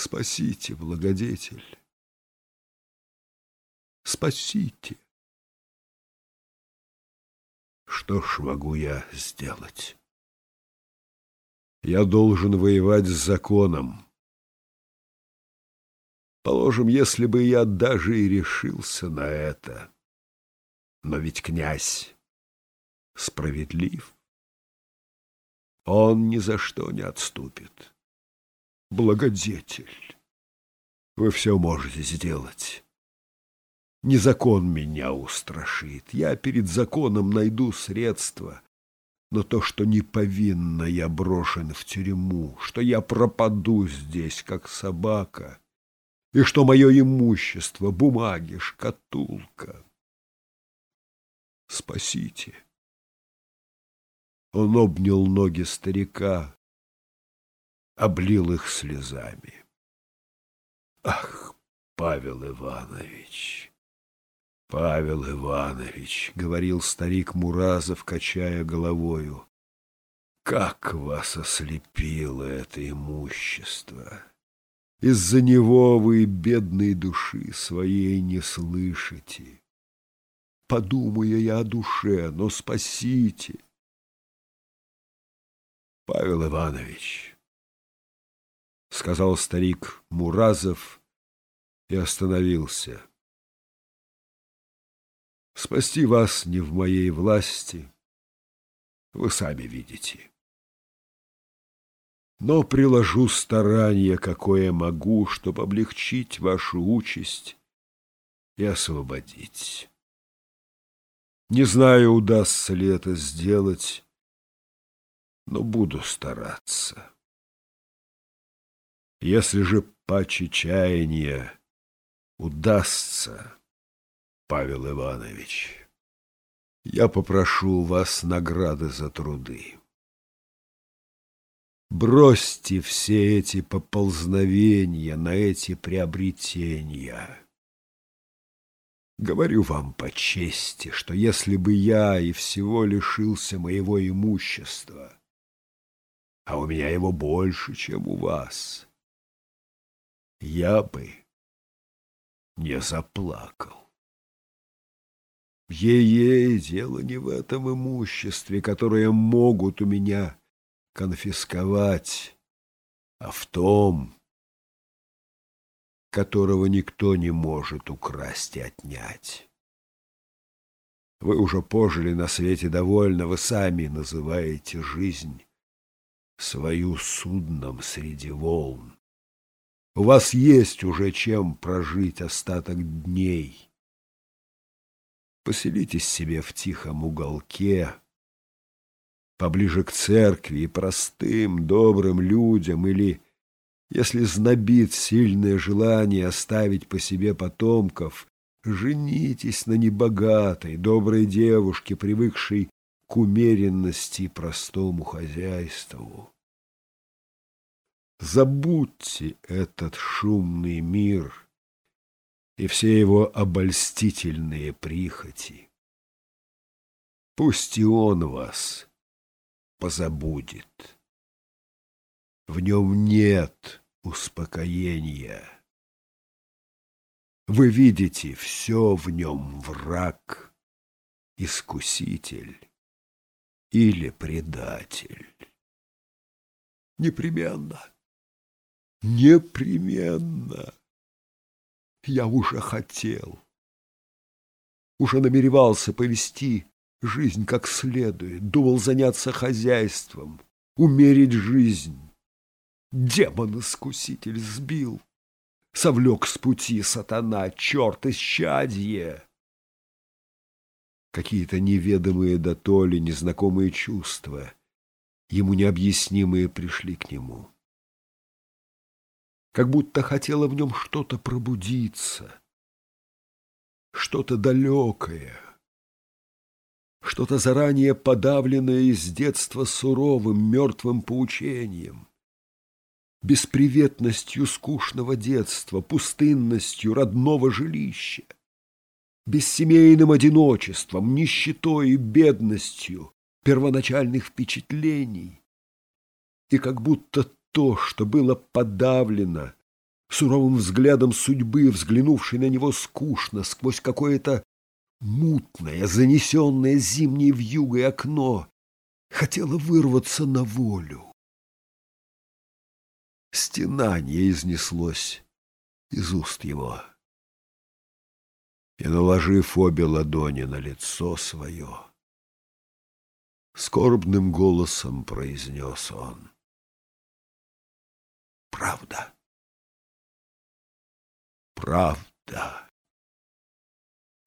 Спасите, благодетель. Спасите. Что ж могу я сделать? Я должен воевать с законом. Положим, если бы я даже и решился на это. Но ведь князь справедлив. Он ни за что не отступит. Благодетель, вы все можете сделать. Не закон меня устрашит. Я перед законом найду средства. Но то, что не повинно я брошен в тюрьму, что я пропаду здесь, как собака, и что мое имущество, бумаги, шкатулка. Спасите. Он обнял ноги старика, облил их слезами. Ах, Павел Иванович! Павел Иванович, — говорил старик Муразов, качая головою, — как вас ослепило это имущество! Из-за него вы бедной души своей не слышите. Подумаю я о душе, но спасите. Павел Иванович, — сказал старик Муразов и остановился. Спасти вас не в моей власти, вы сами видите. Но приложу старание, какое могу, чтобы облегчить вашу участь и освободить. Не знаю, удастся ли это сделать, но буду стараться. Если же паче чаяния удастся, Павел Иванович, я попрошу у вас награды за труды. Бросьте все эти поползновения на эти приобретения. Говорю вам по чести, что если бы я и всего лишился моего имущества, а у меня его больше, чем у вас, я бы не заплакал. Ей-ей, дело не в этом имуществе, которое могут у меня конфисковать, а в том, которого никто не может украсть и отнять. Вы уже пожили на свете довольно, вы сами называете жизнь свою судном среди волн. У вас есть уже чем прожить остаток дней. Поселитесь себе в тихом уголке, поближе к церкви и простым, добрым людям, или, если знобит сильное желание оставить по себе потомков, женитесь на небогатой, доброй девушке, привыкшей к умеренности и простому хозяйству. Забудьте этот шумный мир — и все его обольстительные прихоти. Пусть и он вас позабудет. В нем нет успокоения. Вы видите, все в нем враг, искуситель или предатель. Непременно, непременно. Я уже хотел, уже намеревался повести жизнь как следует, думал заняться хозяйством, умерить жизнь. Демон-искуситель сбил, совлек с пути сатана, черт, исчадье. Какие-то неведомые до толи незнакомые чувства, ему необъяснимые, пришли к нему как будто хотела в нем что-то пробудиться, что-то далекое, что-то заранее подавленное из детства суровым, мертвым поучением, бесприветностью скучного детства, пустынностью родного жилища, бессемейным одиночеством, нищетой и бедностью первоначальных впечатлений, и как будто то, что было подавлено, суровым взглядом судьбы, взглянувшей на него скучно, сквозь какое-то мутное, занесенное зимней вьюгой окно, хотела вырваться на волю. Стенание изнеслось из уст его. И, наложив обе ладони на лицо свое, скорбным голосом произнес он. Правда. Правда.